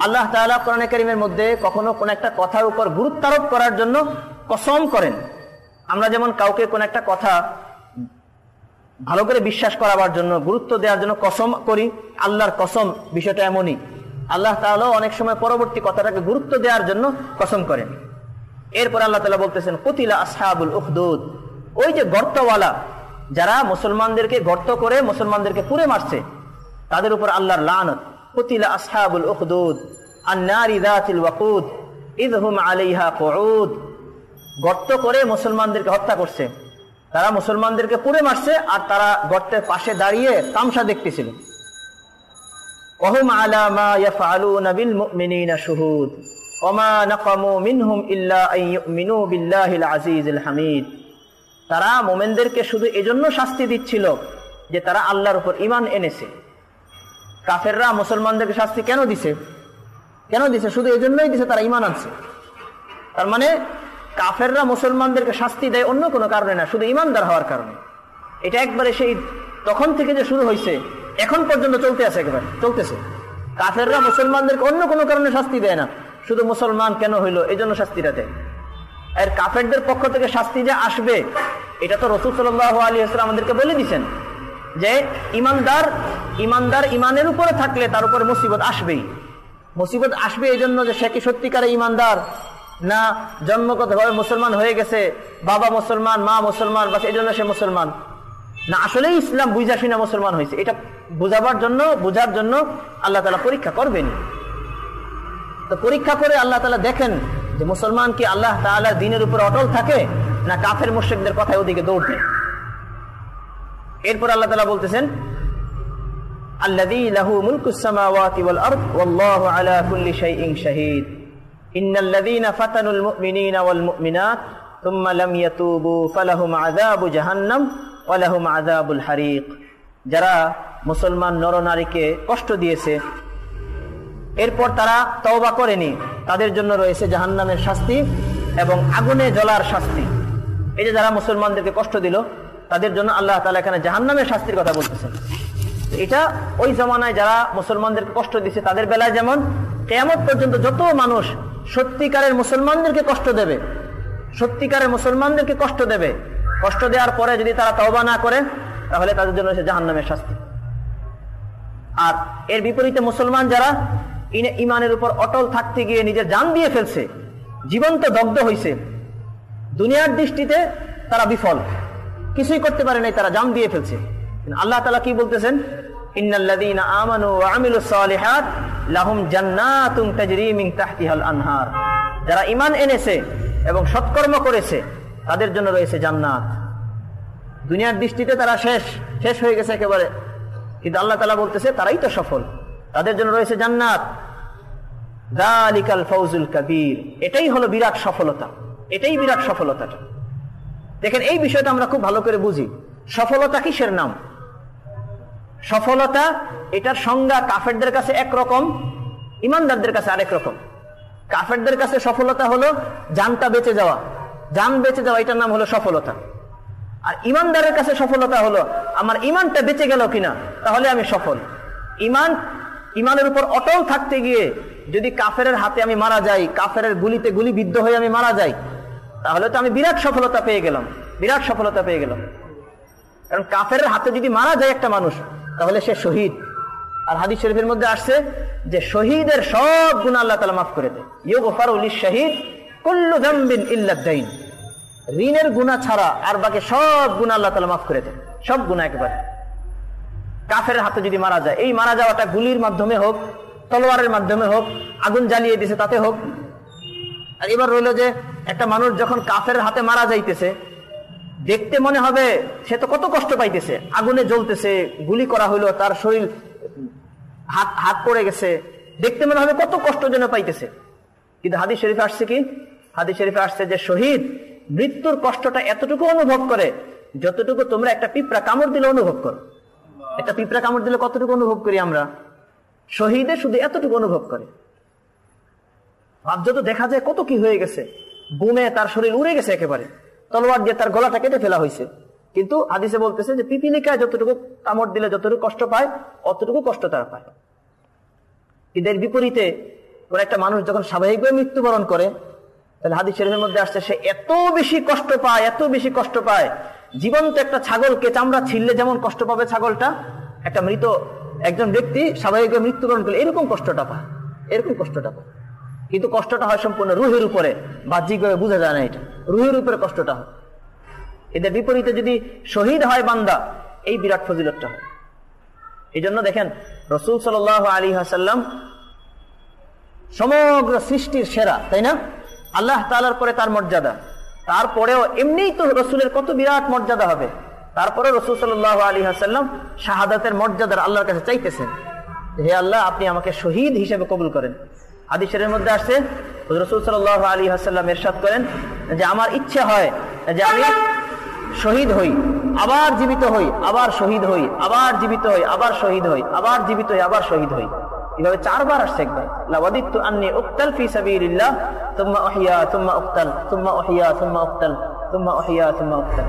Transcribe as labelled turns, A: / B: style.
A: আল্লাহ তাআলা কোরআনে কারিমের মধ্যে কখনো কোন একটা কথার উপর গুরুত্বারোপ করার জন্য কসম করেন। আমরা যেমন কাউকে কোন একটা কথা ভালো করে বিশ্বাস করাবার জন্য, গুরুত্ব দেওয়ার জন্য কসম করি, আল্লাহর কসম বিষয়টা এমনই। আল্লাহ তাআলা অনেক সময় পরবর্তী কথাটাকে গুরুত্ব দেওয়ার জন্য কসম করেন। এরপর আল্লাহ তালা বলতেছেন, কুতিলা আসহাবুল উখদুদ। ওই যে গর্তওয়ালা, যারা মুসলমানদেরকে গর্ত করে মুসলমানদেরকে পুড়ে মারছে, তাদের উপর আল্লাহর লানত। কুতিলা আসহাবুল উখদুদ আন্নারি যাতিল ওয়াকুদ ইদহুম আলাইহা কুউদ গর্ত করে মুসলমানদেরকে হত্যা করছে তারা মুসলমানদেরকে পুড়ে মারছে আর তারা গর্তের পাশে দাঁড়িয়ে তামসা দেখতেছিল وهم على ما يفعلون بالمؤمنين شهود وما نقموا منهم إلا أن يؤمنوا بالله العزيز الحميد তারা মোমেনদেরকে শুধু এজন্য শাস্তি দিচ্ছিল যে তারা আল্লাহর উপর ইমান এনেছে কাফেররা মুসলমানদেরকে শাস্তি কেন দিছে? কেন দিছে? শুধু এই জন্যই দিছে, তারা ইমান আনছে। তার মানে কাফেররা মুসলমানদেরকে শাস্তি দেয় অন্য কোনো কারণে না, শুধু ইমানদার হওয়ার কারণে। এটা একবারে সেই তখন থেকে যে শুরু হয়েছে এখন পর্যন্ত চলতে আছে একেবারে, চলতেছে। কাফেররা মুসলমানদেরকে অন্য কোনো কারণে শাস্তি দেয় না, শুধু মুসলমান কেন হইল এই জন্য শাস্তিটা দেয়। আর কাফেরদের পক্ষ থেকে শাস্তি যে আসবে, এটা তো রসুল সাল্লাহ আলী আসলাম আমাদেরকে বলে দিচ্ছেন যে ইমানদার ইমানদার ইমানের উপরে থাকলে তার উপরে মুসিবত আসবেই। মুসিবত আসবে এই জন্য যে সে কি সত্যিকারে ইমানদার? না জন্মগতভাবে মুসলমান হয়ে গেছে, বাবা মুসলমান, মা মুসলমান বা এই জন্য সে মুসলমান। না আসলে ইসলাম বুঝা শুনে মুসলমান হয়েছে। এটা বুঝাবার জন্য, বুঝার জন্য আল্লাহ তালা পরীক্ষা করবেন। তো পরীক্ষা করে আল্লাহ তালা দেখেন যে মুসলমান কি আল্লাহ তালা দিনের উপর অটল থাকে, না কাফের মুশ্রিকদের কথায় ওদিকে দৌড় দেয়। এরপর আল্লাহ তালা বলতেছেন যারা মুসলমান নরনারীকে কষ্ট দিয়েছে, এরপর তারা তওবা করেনি, তাদের জন্য রয়েছে জাহান্নামের শাস্তি এবং আগুনে জ্বলার শাস্তি। এই যে যারা মুসলমানদেরকে কষ্ট দিল তাদের জন্য আল্লাহ তালা এখানে জাহান্নামের শাস্তির কথা বলতেছেন। এটা ওই জমানায় যারা মুসলমানদেরকে কষ্ট দিচ্ছে তাদের বেলায় যেমন কেয়ামত পর্যন্ত যত মানুষ সত্যিকারের মুসলমানদেরকে কষ্ট দেবে, সত্যিকারের মুসলমানদেরকে কষ্ট দেবে, কষ্ট দেওয়ার পরে যদি তারা তওবা না করে, তাহলে তাদের জন্য হচ্ছে জাহান্নামের শাস্তি। আর এর বিপরীতে মুসলমান যারা ইমানের উপর অটল থাকতে গিয়ে নিজের জান দিয়ে ফেলছে, জীবন্ত দগ্ধ হয়েছে দুনিয়ার দৃষ্টিতে তারা বিফল। কিছুই করতে পারে নাই, তারা জাম দিয়ে ফেলছে। আল্লাহ তালা কি বলতেছেন? যারা ঈমান এনেছে এবং সৎকর্ম করেছে, তাদের জন্য রয়েছে জান্নাত। দুনিয়ার দৃষ্টিতে তারা শেষ শেষ হয়ে গেছে একেবারে। কিন্তু আল্লাহ তালা বলতেছে, তারাই তো সফল। তাদের জন্য রয়েছে জান্নাত। দালিকাল ফৌজুল কবির। এটাই হলো বিরাট সফলতা। এটাই বিরাট সফলতাটা। দেখেন, এই বিষয়টা আমরা খুব ভালো করে বুঝি। সফলতা কিসের নাম? সফলতা এটার সংজ্ঞা কাফেরদের কাছে একরকম, ইমানদারদের কাছে আরেক রকম। কাফেরদের কাছে সফলতা হলো জানটা বেঁচে যাওয়া। জান বেঁচে যাওয়া, এটার নাম হলো সফলতা। আর ইমানদারের কাছে সফলতা হলো, আমার ইমানটা বেঁচে গেল কিনা, তাহলে আমি সফল। ইমান, ইমানের উপর অটল থাকতে গিয়ে যদি কাফের হাতে আমি মারা যাই কাফের গুলিতে গুলি বিদ্ধ হয়ে আমি মারা যাই তাহলে তো আমি বিরাট সফলতা পেয়ে গেলাম, বিরাট সফলতা পেয়ে গেলাম। কারণ কাফের হাতে যদি মারা যায় একটা মানুষ, তাহলে সে শহীদ। আর হাদিস শরীফের মধ্যে আসছে যে শহীদের সব গুণ আল্লাহ তালা মাফ করে দেয়। শহীদ কুল্লু জাম্বিন ঋণের গুণা ছাড়া আর বাকি সব গুণা আল্লাহ তালা মাফ করে দেয়। সব গুণা একবারে। কাফের হাতে যদি মারা যায়, এই মারা যাওয়াটা গুলির মাধ্যমে হোক, তলোয়ারের মাধ্যমে হোক, আগুন জ্বালিয়ে দিছে তাতে হোক। আর এবার রইল যে একটা মানুষ যখন কাফের হাতে মারা যাইতেছে, দেখতে মনে হবে সে তো কত কষ্ট পাইতেছে। আগুনে জ্বলতেছে, গুলি করা হইল, তার শরীর হাত হাত পড়ে গেছে। দেখতে মনে হবে কত কষ্ট যেন পাইতেছে। কিন্তু হাদিস শরীফে আসছে কি? হাদিস শরীফে আসছে যে শহীদ মৃত্যুর কষ্টটা এতটুকু অনুভব করে, যতটুকু তোমরা একটা পিঁপড়া কামড় দিলে অনুভব করো। একটা পিঁপড়া কামড় দিলে কতটুকু অনুভব করি আমরা? শহীদে শুধু এতটুকু অনুভব করে। ভাবছ তো দেখা যায় কত কি হয়ে গেছে। বুমে তার শরীর উড়ে গেছে একেবারে। তলোয়ার দিয়ে তার গলাটা কেটে ফেলা হয়েছে। কিন্তু আদিসে বলতেছে যে পিপিলিকায় যতটুকু কামড় দিলে যতটুকু কষ্ট পায়, অতটুকু কষ্ট তারা পায়। কিন্তু এর বিপরীতে কোন একটা মানুষ যখন স্বাভাবিকভাবে মৃত্যুবরণ করে, তাহলে হাদিস শরীফের মধ্যে আসছে, সে এত বেশি কষ্ট পায়, এত বেশি কষ্ট পায়। জীবন্ত একটা ছাগলকে চামড়া ছিললে যেমন কষ্ট পাবে ছাগলটা, একটা মৃত একজন ব্যক্তি স্বাভাবিকভাবে মৃত্যুবরণ করলে এরকম কষ্টটা পায়, এরকম কষ্টটা পায়। কিন্তু কষ্টটা হয় সম্পূর্ণ রুহের উপরে। বাহ্যিকভাবে বোঝা যায় না এটা। রুহের উপরে কষ্টটা হয়। এদের বিপরীতে যদি শহীদ হয় বান্দা, এই বিরাট ফজিলতটা হয়। এই জন্য দেখেন, রসুল সাল আলী হাসাল্লাম সমগ্র সৃষ্টির সেরা, তাই না? আল্লাহ তালার পরে তার মর্যাদা। তারপরেও এমনিই তো রসুলের কত বিরাট মর্যাদা হবে। তারপরে রসুল সাল্লাহ আলী হাসাল্লাম শাহাদাতের মর্যাদার আল্লাহর কাছে চাইতেছেন হে আল্লাহ, আপনি আমাকে শহীদ হিসেবে কবুল করেন। হাদিসের মধ্যে আসছে রসুল সাল্লাহ আলী হাসাল্লাম এরশাদ করেন যে আমার ইচ্ছে হয় যে আমি শহীদ হই, আবার জীবিত হই, আবার শহীদ হই, আবার জীবিত হই, আবার শহীদ হই, আবার জীবিত হই, আবার শহীদ হই। এভাবে চারবার আসছে একবার। আন্নি উক্তাল ফি তুম্মা উহিয়া তুম্মা উক্তাল তুম্মা উহিয়া তুম্মা উক্তাল তুম্মা উহিয়া তুম্মা উক্তাল।